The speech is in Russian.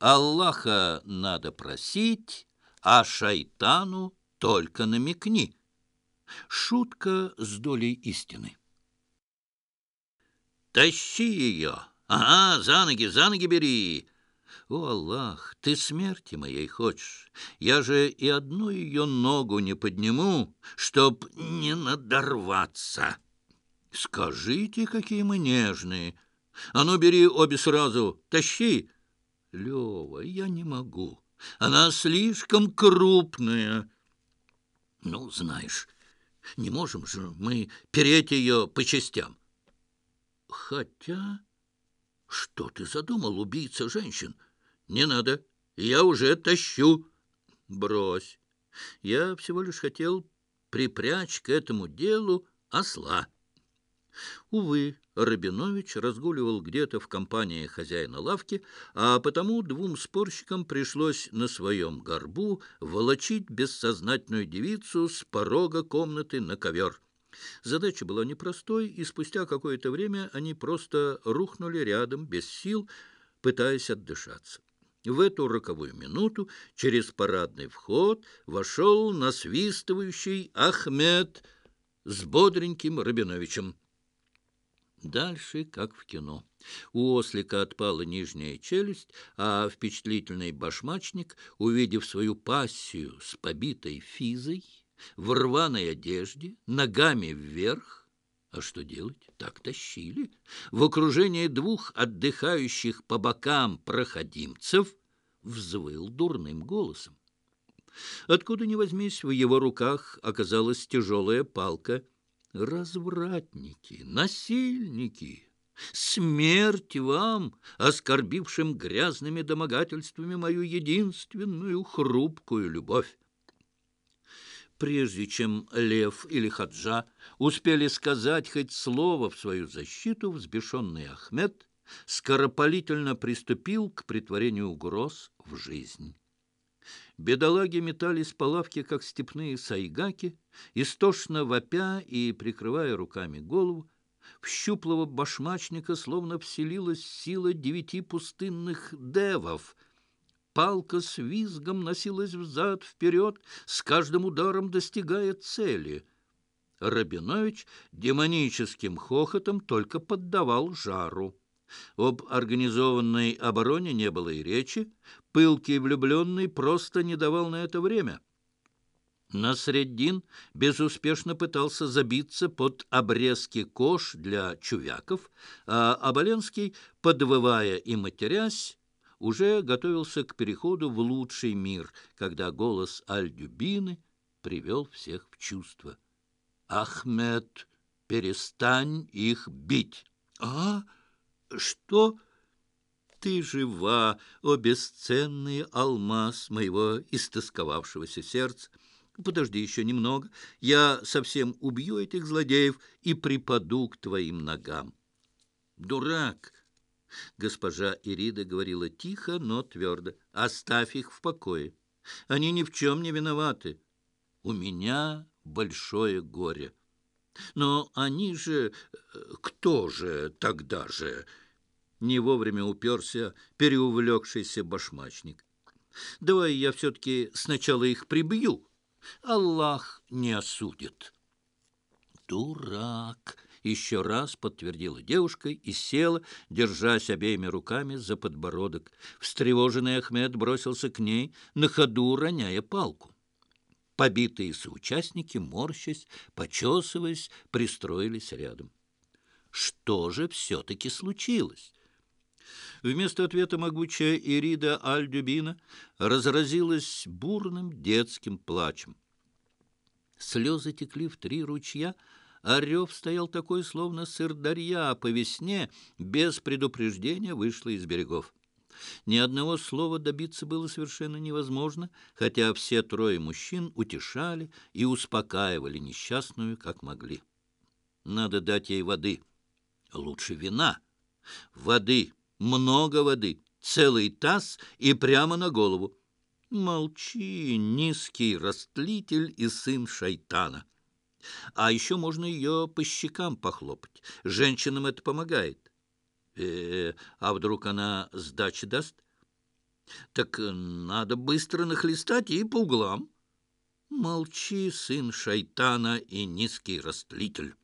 Аллаха надо просить, а шайтану только намекни. Шутка с долей истины. «Тащи ее! Ага, за ноги, за ноги бери!» «О, Аллах, ты смерти моей хочешь! Я же и одну ее ногу не подниму, чтоб не надорваться!» «Скажите, какие мы нежные! А ну, бери обе сразу, тащи!» «Лева, я не могу, она слишком крупная!» «Ну, знаешь, не можем же мы переть ее по частям!» «Хотя...» «Что ты задумал, убийца женщин?» «Не надо, я уже тащу». «Брось, я всего лишь хотел припрячь к этому делу осла». Увы, Рабинович разгуливал где-то в компании хозяина лавки, а потому двум спорщикам пришлось на своем горбу волочить бессознательную девицу с порога комнаты на ковер. Задача была непростой, и спустя какое-то время они просто рухнули рядом, без сил, пытаясь отдышаться. В эту роковую минуту через парадный вход вошел насвистывающий Ахмед с бодреньким Рабиновичем. Дальше, как в кино. У ослика отпала нижняя челюсть, а впечатлительный башмачник, увидев свою пассию с побитой физой, в рваной одежде, ногами вверх, а что делать? Так тащили. В окружении двух отдыхающих по бокам проходимцев взвыл дурным голосом. Откуда ни возьмись, в его руках оказалась тяжелая палка. «Развратники, насильники!» Смерть вам, оскорбившим грязными домогательствами мою единственную хрупкую любовь! Прежде чем Лев или Хаджа успели сказать хоть слово в свою защиту, взбешенный Ахмед скоропалительно приступил к притворению угроз в жизнь. Бедолаги метались по лавке, как степные сайгаки, истошно вопя и прикрывая руками голову. В щуплого башмачника словно вселилась сила девяти пустынных девов — Палка с визгом носилась взад-вперед, с каждым ударом достигая цели. Рабинович демоническим хохотом только поддавал жару. Об организованной обороне не было и речи, пылкий влюбленный просто не давал на это время. Насреддин безуспешно пытался забиться под обрезки кож для чувяков, а Оболенский, подвывая и матерясь, уже готовился к переходу в лучший мир, когда голос Аль-Дюбины привел всех в чувство. «Ахмед, перестань их бить!» «А? Что?» «Ты жива, о бесценный алмаз моего истосковавшегося сердца!» Подожди еще немного, я совсем убью этих злодеев и припаду к твоим ногам. Дурак! Госпожа Ирида говорила тихо, но твердо. «Оставь их в покое. Они ни в чем не виноваты. У меня большое горе. Но они же... Кто же тогда же?» Не вовремя уперся переувлекшийся башмачник. «Давай я все-таки сначала их прибью. Аллах не осудит». «Дурак!» еще раз подтвердила девушка и села, держась обеими руками за подбородок. Встревоженный Ахмед бросился к ней, на ходу роняя палку. Побитые соучастники, морщась, почесываясь, пристроились рядом. Что же все-таки случилось? Вместо ответа могучая Ирида Аль-Дюбина разразилась бурным детским плачем. Слезы текли в три ручья, а рев стоял такой, словно сырдарья по весне, без предупреждения вышла из берегов. Ни одного слова добиться было совершенно невозможно, хотя все трое мужчин утешали и успокаивали несчастную, как могли. Надо дать ей воды, лучше вина. Воды, много воды, целый таз и прямо на голову. Молчи, низкий растлитель и сын шайтана. А еще можно ее по щекам похлопать. Женщинам это помогает. Э, -э а вдруг она сдачи даст? Так надо быстро нахлестать и по углам. Молчи, сын шайтана и низкий растлитель.